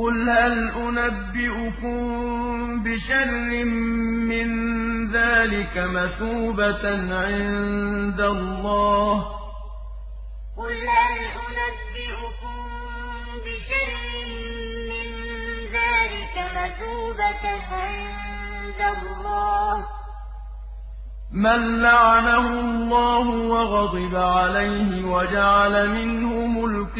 قُلْ هَلْ أُنَبِّئُكُم بِشَرٍّ مِّن ذَٰلِكَ مَثُوبَةً عِندَ اللَّهِ ۚ؟ مَن لَّعَنَهُ اللَّهُ وَغَضِبَ عَلَيْهِ وَجَعَلَ مِنْهُمُ الْقِرَدَةَ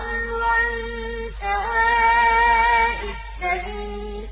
الله